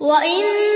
وإن